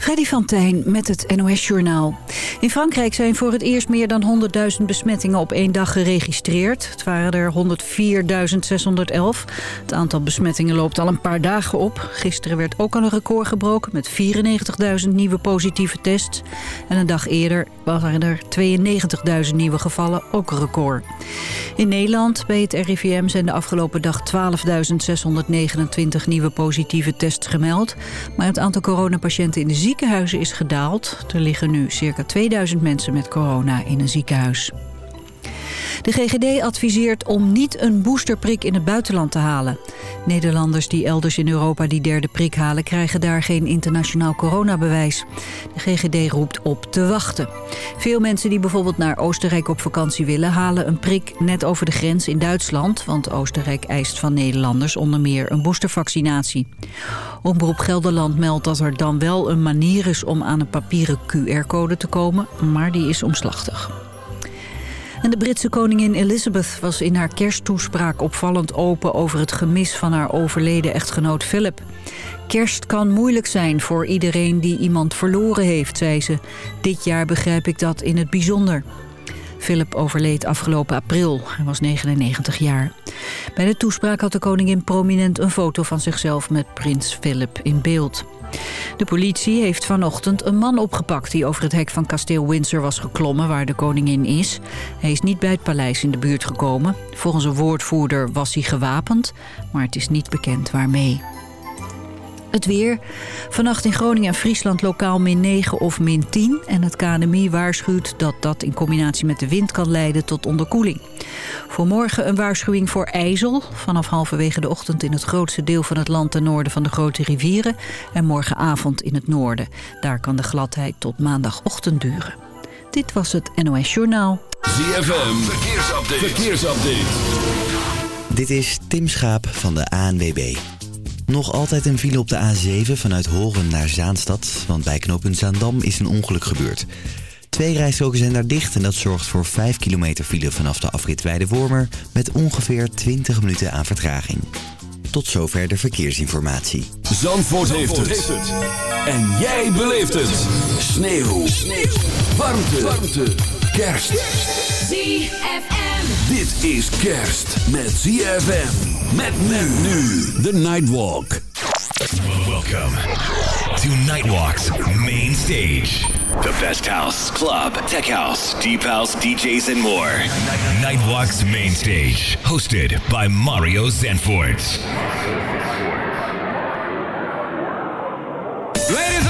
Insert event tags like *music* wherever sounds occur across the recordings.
Freddy van met het NOS-journaal. In Frankrijk zijn voor het eerst meer dan 100.000 besmettingen op één dag geregistreerd. Het waren er 104.611. Het aantal besmettingen loopt al een paar dagen op. Gisteren werd ook al een record gebroken met 94.000 nieuwe positieve tests. En een dag eerder waren er 92.000 nieuwe gevallen, ook een record. In Nederland bij het RIVM zijn de afgelopen dag 12.629 nieuwe positieve tests gemeld. Maar het aantal coronapatiënten in de ziekenhuizen is gedaald. Er liggen nu circa 2000 mensen met corona in een ziekenhuis. De GGD adviseert om niet een boosterprik in het buitenland te halen. Nederlanders die elders in Europa die derde prik halen... krijgen daar geen internationaal coronabewijs. De GGD roept op te wachten. Veel mensen die bijvoorbeeld naar Oostenrijk op vakantie willen... halen een prik net over de grens in Duitsland... want Oostenrijk eist van Nederlanders onder meer een boostervaccinatie. Omroep Gelderland meldt dat er dan wel een manier is... om aan een papieren QR-code te komen, maar die is omslachtig. En de Britse koningin Elizabeth was in haar kersttoespraak opvallend open over het gemis van haar overleden echtgenoot Philip. Kerst kan moeilijk zijn voor iedereen die iemand verloren heeft, zei ze. Dit jaar begrijp ik dat in het bijzonder. Philip overleed afgelopen april. Hij was 99 jaar. Bij de toespraak had de koningin prominent een foto van zichzelf met prins Philip in beeld. De politie heeft vanochtend een man opgepakt die over het hek van kasteel Windsor was geklommen waar de koningin is. Hij is niet bij het paleis in de buurt gekomen. Volgens een woordvoerder was hij gewapend, maar het is niet bekend waarmee. Het weer. Vannacht in Groningen en Friesland lokaal min 9 of min 10. En het KNMI waarschuwt dat dat in combinatie met de wind kan leiden tot onderkoeling. Voor morgen een waarschuwing voor ijzel. Vanaf halverwege de ochtend in het grootste deel van het land ten noorden van de grote rivieren. En morgenavond in het noorden. Daar kan de gladheid tot maandagochtend duren. Dit was het NOS Journaal. ZFM. Verkeersupdate. Verkeersupdate. Dit is Tim Schaap van de ANWB. Nog altijd een file op de A7 vanuit Horen naar Zaanstad, want bij knooppunt Zaandam is een ongeluk gebeurd. Twee rijstroken zijn daar dicht en dat zorgt voor 5 kilometer file vanaf de afrit Weidewormer met ongeveer 20 minuten aan vertraging. Tot zover de verkeersinformatie. Zandvoort, heeft, het. En jij beleeft het. Sneeuw. Sneeuw. Warmte. Warmte. Kerst. ZFM. Dit is kerst met ZFM. Met men nu. The Nightwalk. Welcome to Nightwalk's main stage. The best house, club, tech house, deep house, DJs, and more. Nightwalk's main stage, hosted by Mario Zanfort. Ladies and gentlemen.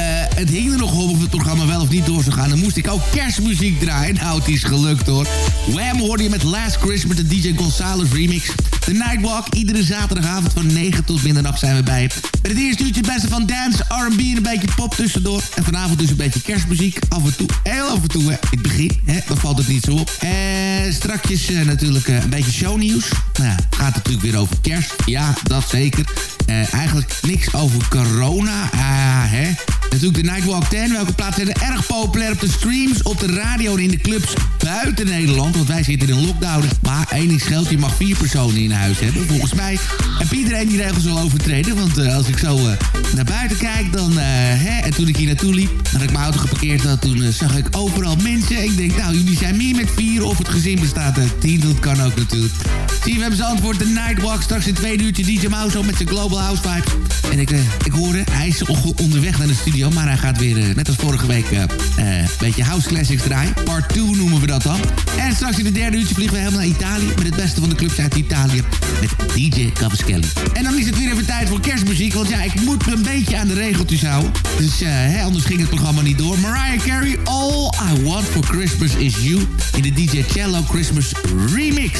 het hing er nog op of het programma wel of niet door zou gaan. Dan moest ik ook kerstmuziek draaien. Nou, het is gelukt hoor. Wham hoorde je met Last Christmas, de DJ Gonzalez remix. The Nightwalk, iedere zaterdagavond van 9 tot middernacht zijn we bij. Met het eerste uurtje het beste van dance, R&B en een beetje pop tussendoor. En vanavond dus een beetje kerstmuziek. Af en toe, heel af en toe, hè. begin. Hè, dan valt het niet zo op. En strakjes uh, natuurlijk uh, een beetje shownieuws. Nou ja, gaat natuurlijk weer over kerst. Ja, dat zeker. Uh, eigenlijk niks over corona. Ah, hè. Natuurlijk de Nightwalk 10. Welke plaatsen zijn erg populair op de streams, op de radio en in de clubs buiten Nederland. Want wij zitten in lockdown. Maar één ding scheelt, je mag vier personen in huis hebben. Volgens mij heb iedereen die regels wel overtreden. Want uh, als ik zo uh, naar buiten kijk, dan... Uh, hè, en toen ik hier naartoe liep, nadat ik mijn auto geparkeerd had... toen zag ik overal mensen. Ik denk, nou, jullie zijn meer met vier of het gezin bestaat uit tien. Dat kan ook natuurlijk. Zie we hebben ze antwoord. De Nightwalk. Straks in twee uurtje DJ Mouse met zijn Global House Vibe. En ik, ik hoorde, hij is onderweg naar de studio. Maar hij gaat weer, net als vorige week, een beetje House Classics draaien. Part 2 noemen we dat dan. En straks in de derde uurtje vliegen we helemaal naar Italië... met het beste van de clubs uit Italië. Met DJ Cavaschelli. En dan is het weer even tijd voor kerstmuziek. Want ja, ik moet een beetje aan de regeltjes houden. Dus uh, hè, anders ging het programma niet door. Mariah Carey, All I Want For Christmas Is You. In de DJ Cello Christmas Remix.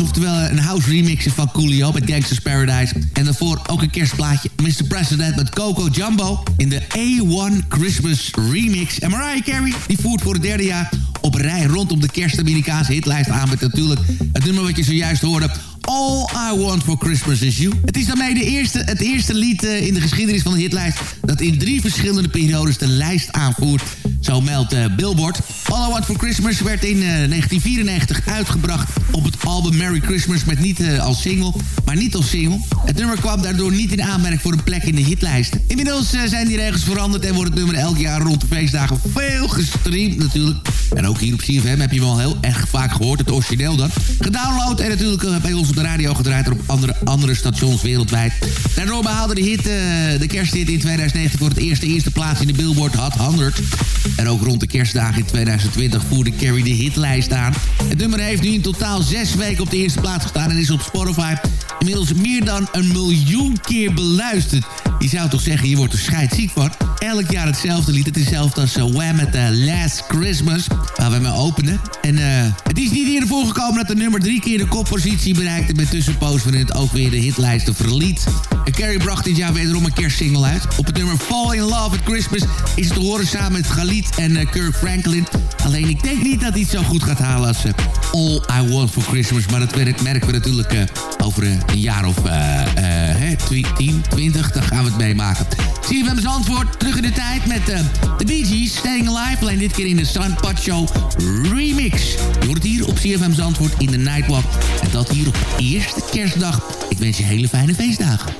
Oftewel een house remix van Coolio met Gangsters Paradise. En daarvoor ook een kerstplaatje. Mr. President met Coco Jumbo in de A1 Christmas remix. En Mariah Carey, die voert voor het derde jaar op rij rondom de kerst-Amerikaanse hitlijst aan. Met natuurlijk het nummer wat je zojuist hoorde... All I Want For Christmas Is You. Het is daarmee de eerste, het eerste lied eh, in de geschiedenis van de hitlijst... dat in drie verschillende periodes de lijst aanvoert. Zo meldt eh, Billboard. All I Want For Christmas werd in eh, 1994 uitgebracht op het album Merry Christmas... met niet eh, als single, maar niet als single. Het nummer kwam daardoor niet in aanmerking voor een plek in de hitlijsten. Inmiddels eh, zijn die regels veranderd en wordt het nummer elk jaar rond de feestdagen veel gestreamd natuurlijk. En ook hier op CFM heb je wel heel erg vaak gehoord, het origineel dan. Gedownload en natuurlijk eh, bij ons de radio gedraaid... en op andere, andere stations wereldwijd. Daardoor behaalde de, hit, eh, de kersthit in 2019 voor het eerste eerste plaats in de Billboard Hot 100. En ook rond de kerstdagen in 2020 voerde Carrie de hitlijst aan. Het nummer heeft nu in totaal zes weken op de eerste plaats gestaan... en is op Spotify inmiddels meer dan een miljoen keer beluisterd. Je zou toch zeggen, je wordt er scheidziek van. Elk jaar hetzelfde lied. Het is hetzelfde als uh, Wham met uh, Last Christmas. Waar we mee openen. En uh, het is niet eerder voorgekomen dat de nummer drie keer de koppositie bereikte... met tussenpoos waarin het ook weer de hitlijsten verliet. Carrie bracht dit jaar wederom een kerstsingle uit. Op het nummer Fall in Love at Christmas is het te horen samen met Galit en Kirk Franklin. Alleen ik denk niet dat hij het zo goed gaat halen als All I Want For Christmas. Maar dat merken we natuurlijk uh, over een jaar of uh, 10, 20. Dan gaan we het meemaken. Zie je antwoord terug in de tijd met de Bee Gees, Staying Alive. Alleen dit keer in de Sun Show remix. Je hoort het hier op CFM's antwoord in de Nightwalk. En dat hier op eerste kerstdag. Ik wens je hele fijne feestdagen.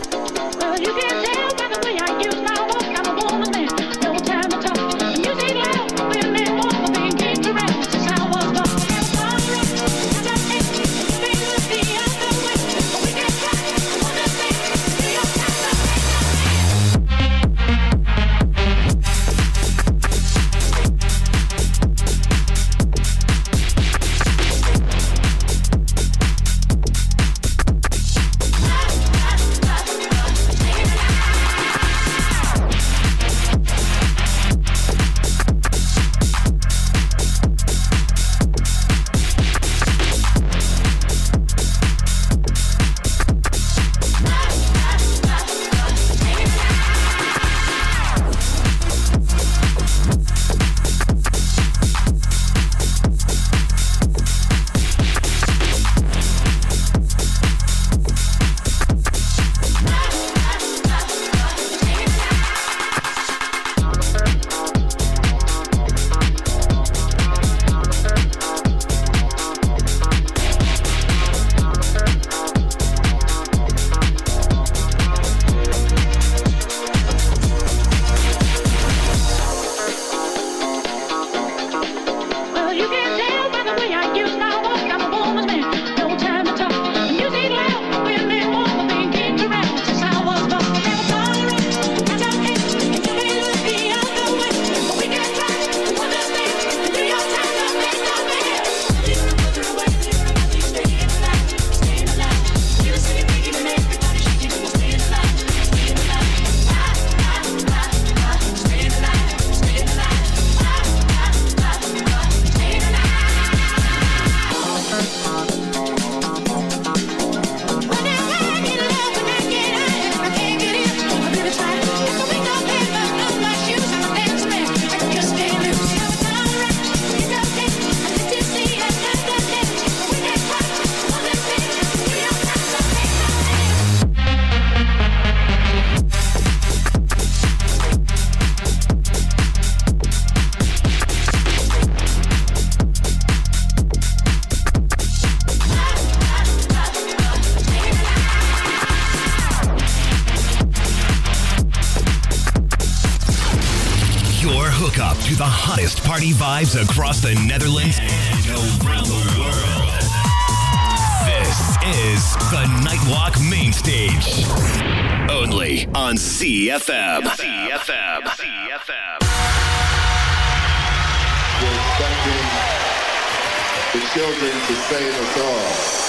Vibes across the Netherlands and around the world. This is the Nightwalk Main Stage. Only on CFM. CFM. CFM. We're expecting the children to save us all.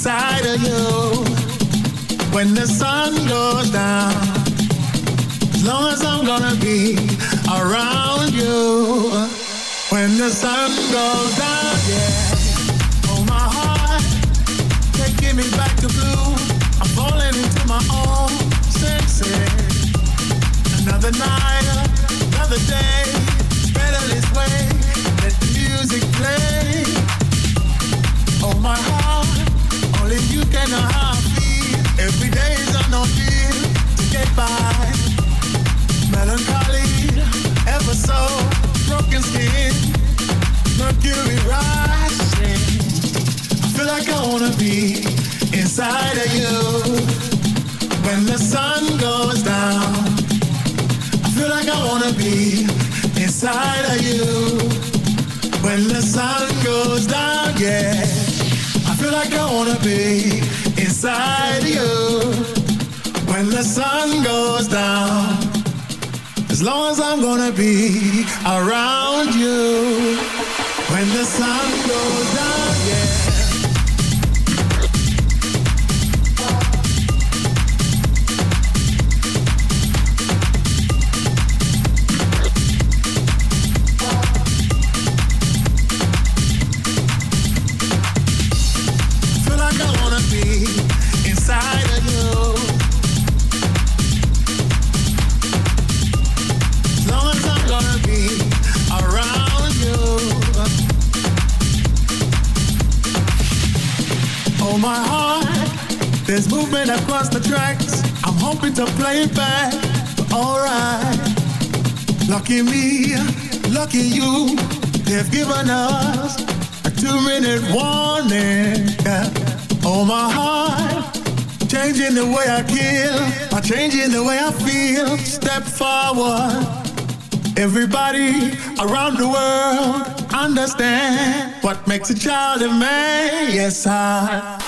Inside of you when the sun goes down. As long as I'm gonna be around you when the sun goes down, yeah. Oh my heart, taking me back to blue. I'm falling into my own senses. Another night, another day. Better this way. Let the music play. Oh my heart, only you can know how I feel. Every day is an ordeal to get by. Melancholy, ever so broken skin, mercury rising. I feel like I wanna be inside of you when the sun goes down. I feel like I wanna be inside of you when the sun goes down. Yeah, like I wanna be inside of you when the sun goes down. As long as I'm gonna be around you when the sun goes down, movement across the tracks. I'm hoping to play it back, alright. Lucky me, lucky you. They've given us a two-minute warning. Yeah. Oh my heart, changing the way I kill, by changing the way I feel. Step forward. Everybody around the world understand what makes a child a man. Yes, I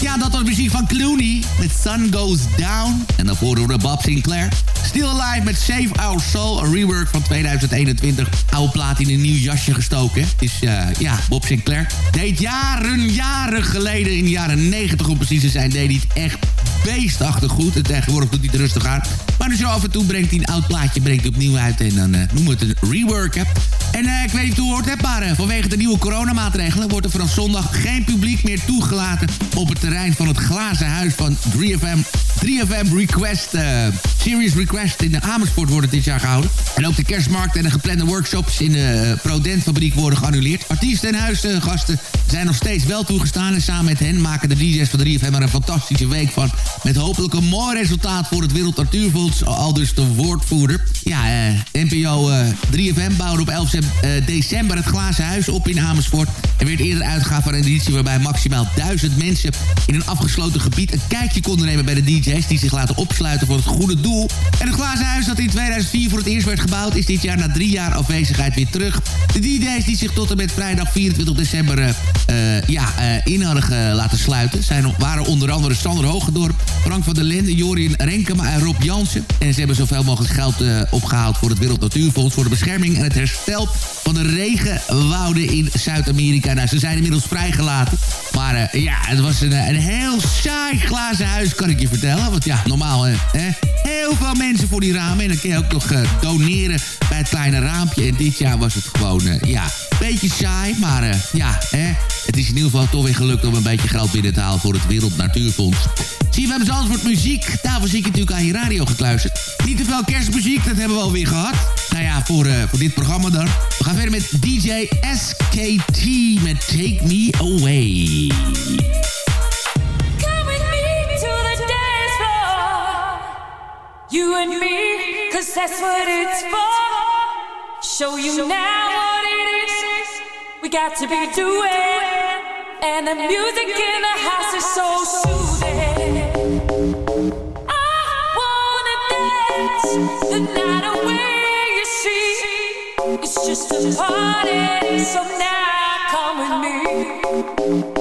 Ja, dat was muziek van Clooney met Sun Goes Down. En daarvoor door Bob Sinclair. Still Alive met Save Our Soul, een rework van 2021. Oude plaat in een nieuw jasje gestoken. Is, eh, ja, Bob Sinclair. Deed jaren, jaren geleden, in de jaren 90 om precies te zijn, deed hij het echt beestachtig goed. En tegenwoordig doet hij het rustig aan. Maar zo af en toe brengt hij een oud plaatje brengt opnieuw uit. En dan eh, noemen we het een rework. Hè. En eh, ik weet niet je het gehoord hebt, maar eh, vanwege de nieuwe coronamaatregelen... wordt er vanaf zondag geen publiek meer toegelaten... op het terrein van het glazen huis van 3FM. 3FM Request, Series Request in de Amersfoort worden dit jaar gehouden. En ook de kerstmarkt en de geplande workshops in de Prodent-fabriek worden geannuleerd. Artiesten en huisgasten zijn nog steeds wel toegestaan... en samen met hen maken de DJ's van 3FM er een fantastische week van... met hopelijk een mooi resultaat voor het Wereld. Al dus de woordvoerder. Ja, eh, NPO eh, 3FM bouwde op 11 september december het Glazen Huis op in Amersfoort. Er werd eerder uitgegaan van een editie waarbij maximaal duizend mensen in een afgesloten gebied een kijkje konden nemen bij de DJ's die zich laten opsluiten voor het goede doel. En het Glazen Huis dat in 2004 voor het eerst werd gebouwd is dit jaar na drie jaar afwezigheid weer terug. De DJ's die zich tot en met vrijdag 24 december uh, ja, in hadden laten sluiten zijn, waren onder andere Sander Hogendorp, Frank van der Linden, Jorien Renkema en Rob Jansen. En ze hebben zoveel mogelijk geld uh, opgehaald voor het Wereld Natuurfonds voor de bescherming en het herstel van de regenwouden in Zuid-Amerika. Nou, ze zijn inmiddels vrijgelaten. Maar ja, het was een, een heel saai glazen huis, kan ik je vertellen. Want ja, normaal, hè, heel veel mensen voor die ramen. En dan kun je ook nog doneren bij het kleine raampje. En dit jaar was het gewoon, ja, beetje saai. Maar ja, hè, het is in ieder geval toch weer gelukt om een beetje geld binnen te halen voor het Wereld Natuurfonds. Zie we hebben muziek. Daarvoor zie ik natuurlijk aan je radio gekluisterd. Niet te veel kerstmuziek, dat hebben we alweer gehad. Nou ja, voor, uh, voor dit programma dan. We gaan verder met DJ SKT met Take Me Away. Come with me to the dance floor. You and me, cause that's what it's for. Show you now what it is. We got to be doing. And the music in the house is so soothing. It's just a party, so now come with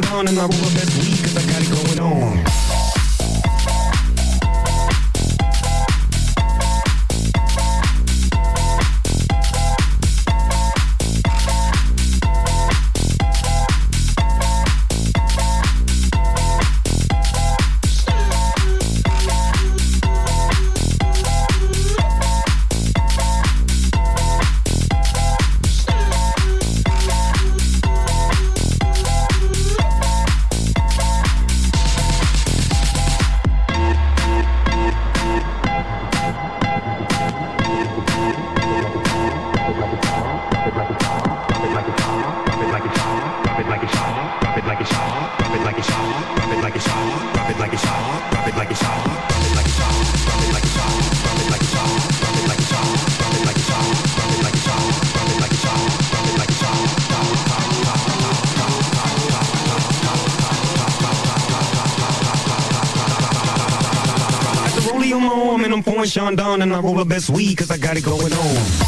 going on in my room Down and I roll the best weed cause I got it going on.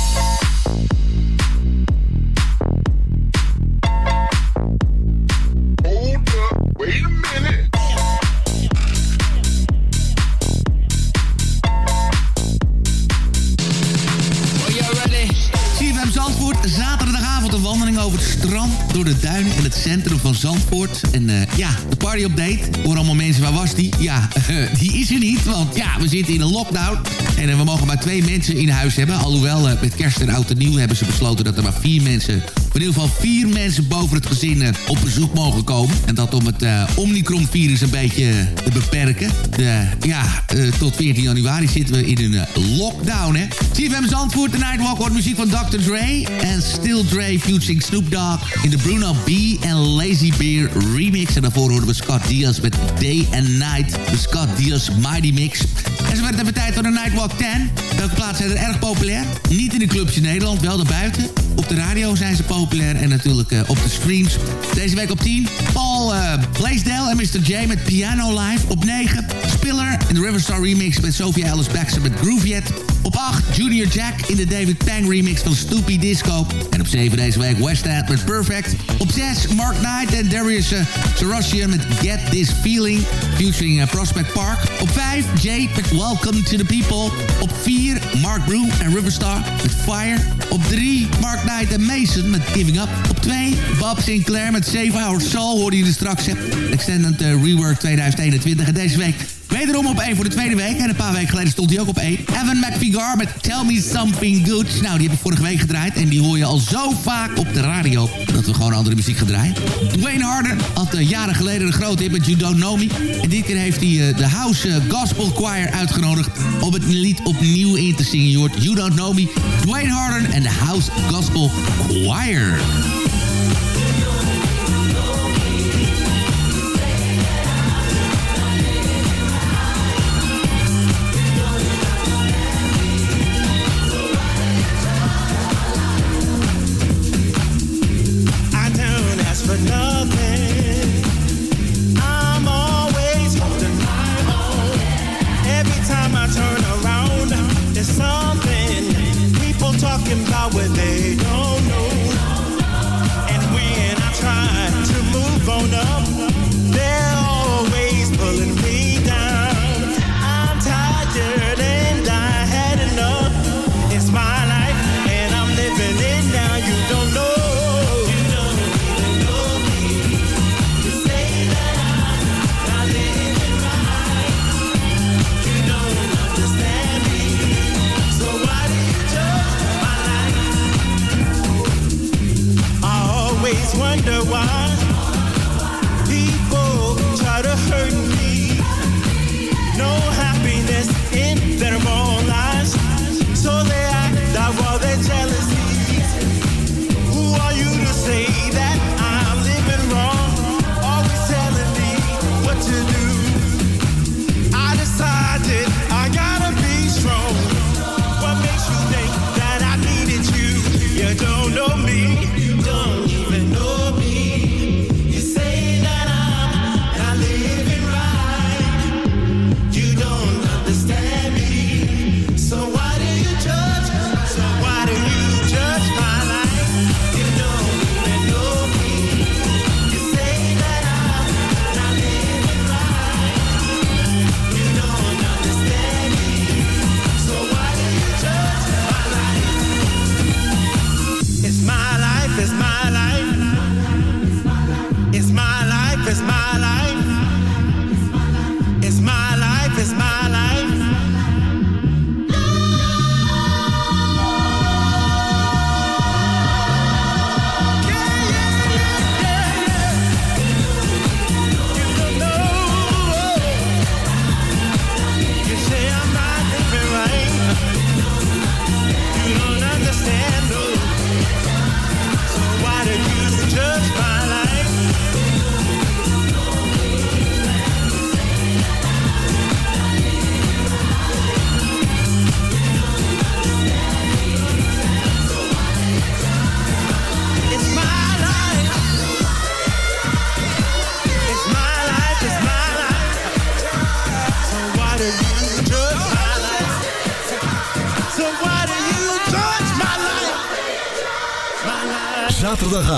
Door de duinen en het centrum van Zandvoort. En eh, ja, de party update. Voor allemaal mensen, waar was die? Ja, *laughs* die is er niet, want ja, we zitten in een lockdown. En eh, we mogen maar twee mensen in huis hebben. Alhoewel, eh, met kerst en oud en nieuw hebben ze besloten... dat er maar vier mensen, in ieder geval vier mensen boven het gezin... eh, op bezoek mogen komen. En dat om het eh, Omicron-virus een beetje te beperken. De, ja, eh, tot 14 januari zitten we in een eh, lockdown, hè. CFM Zandvoort, de Nightwalk, hoort muziek van Dr. Dre... en Still Dre featuring Snoop Dogg... in de Bruno B. en Lazy Bear remix. En daarvoor horen we Scott Diaz met Day and Night. De Scott Diaz Mighty Mix. En zo werd even tijd voor de Nightwalk 10. Welke plaatsen zijn er erg populair? Niet in de clubs in Nederland, wel daarbuiten. Op de radio zijn ze populair en natuurlijk eh, op de streams. Deze week op 10, Paul uh, Blaisdell en Mr. J met Piano Live. Op 9, Spiller in de Riverstar remix met Sophia Alice Baxter met Groove Yet. Op 8, Junior Jack in de David Pang remix van Stoopy Disco. En op 7 deze week West End met Perfect. Op 6, Mark Knight en Darius uh, met Get This Feeling. Featuring uh, Prospect Park. Op 5, Jade met Welcome to the People. Op 4, Mark Broom en Riverstar met Fire. Op 3, Mark Knight en Mason met Giving Up. Op 2, Bob Sinclair met Save Our Soul. Hoorde je straks. Extended uh, Rework 2021. En deze week Wederom op 1 voor de tweede week. En een paar weken geleden stond hij ook op 1. Evan McVigar met Tell Me Something Good. Nou, die heb ik vorige week gedraaid. En die hoor je al zo vaak op de radio. Dat we gewoon andere muziek gaan draaien. Dwayne Harder had uh, jaren geleden een grote hit met You Don't Know Me. En dit keer heeft hij uh, de House uh, Gospel Choir uitgenodigd... om het lied opnieuw in te zingen. Je hoort You Don't Know Me. Dwayne Harder en de House Gospel Choir.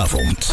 Rasenfunk.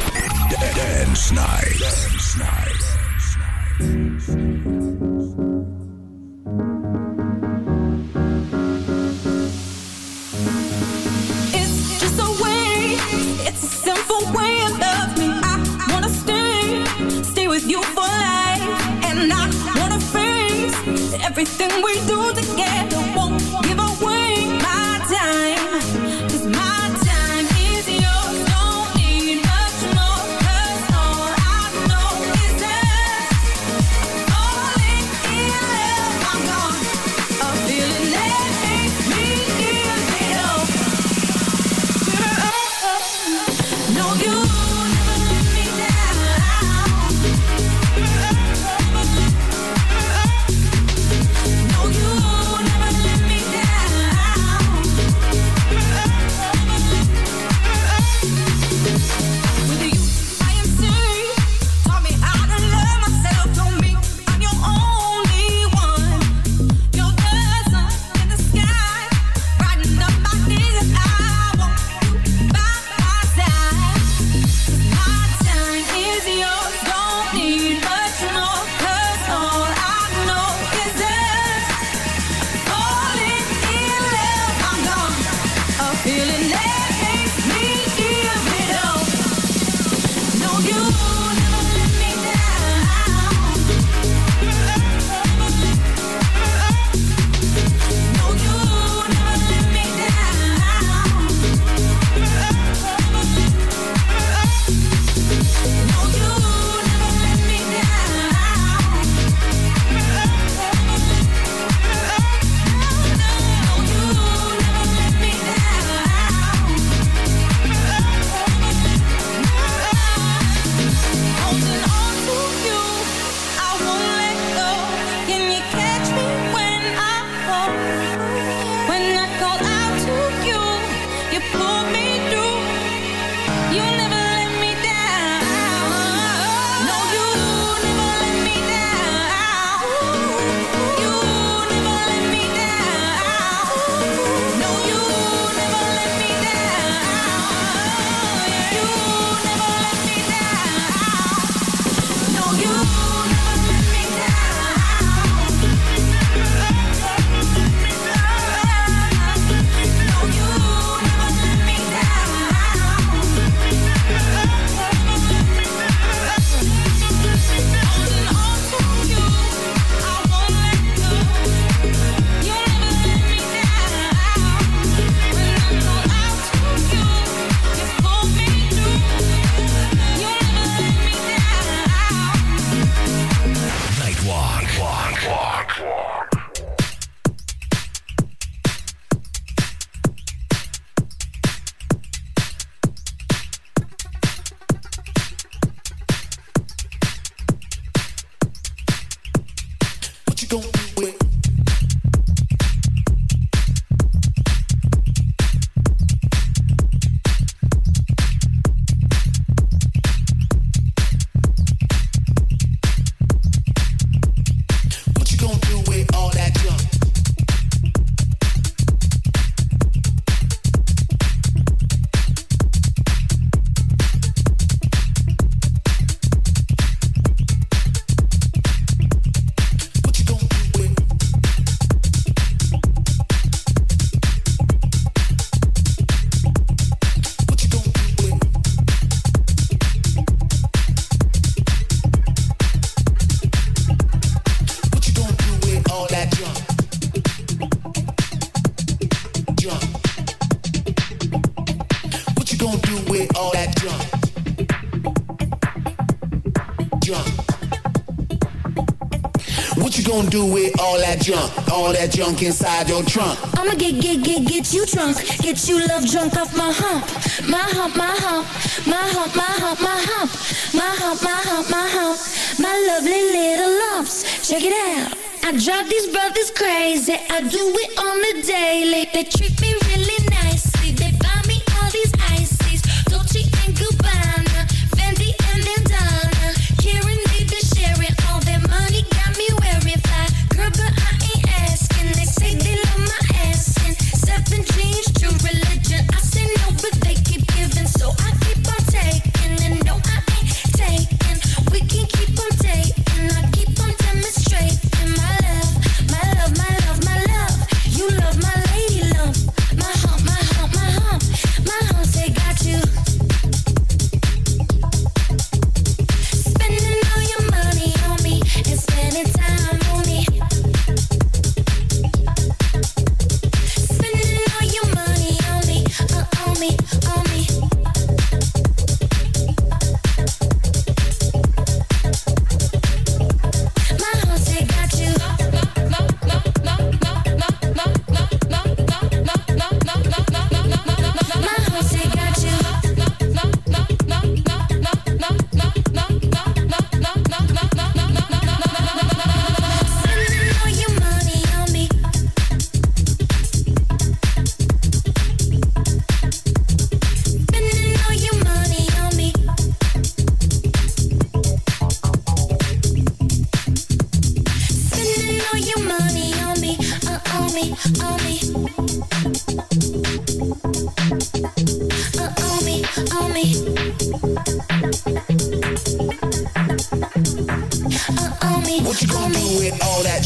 junk, all that junk inside your trunk. I'ma get, get, get, get you drunk, get you love drunk off my hump, my hump, my hump, my hump, my hump, my hump, my hump, my hump, my hump, my lovely little lumps. Check it out. I drive these brothers crazy, I do it on the daily. They treat me really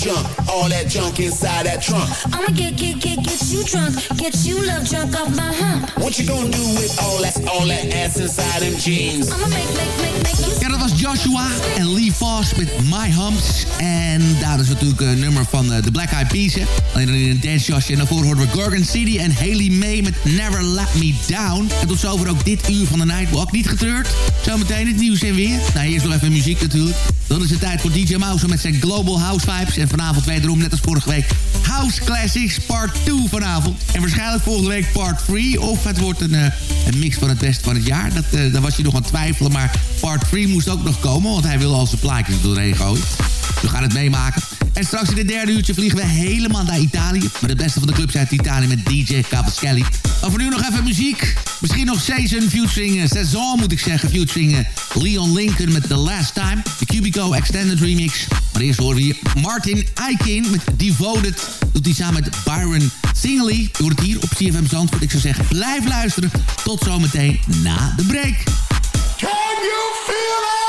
junk, all that junk inside that trunk. I'ma get, get, get, get you drunk, get you love drunk off my hump. What you gonna do with all that, all that ass inside them jeans? I'ma make, make, make, make you... Ja, dat was Joshua en Lee Foss met My Humps. En daar is natuurlijk een nummer van uh, de Black Eyed Peas. Hè? Alleen dan in een dancejasje. En daarvoor hoorden we Gorgon City en Haley May met Never Let Me Down. En tot zover ook dit uur van de Nightwalk. Niet getreurd. Zometeen het nieuws en weer. Nou, eerst nog even muziek natuurlijk. Dan is het tijd voor DJ Mouse met zijn Global House Vibes. En vanavond wederom, net als vorige week, House Classics Part 2 vanavond. En waarschijnlijk volgende week Part 3. Of het wordt een, uh, een mix van het beste van het jaar. Dat, uh, daar was je nog aan het twijfelen. Maar Part 3 moest ook nog komen. Want hij wil al zijn plaatjes doorheen gooien. We gaan het meemaken. En straks in het derde uurtje vliegen we helemaal naar Italië. Met het beste van de clubs uit Italië met DJ Capaschelli. Maar voor nu nog even muziek. Misschien nog Season featuring, uh, Saison moet ik zeggen, featuring uh, Leon Lincoln met The Last Time. De Cubico Extended Remix. Maar eerst horen we hier Martin Eikin met Devoted. Doet hij samen met Byron Singley. Je hoort het hier op CFM Zandvoort. Ik zou zeggen, blijf luisteren. Tot zometeen na de break. Can you feel it?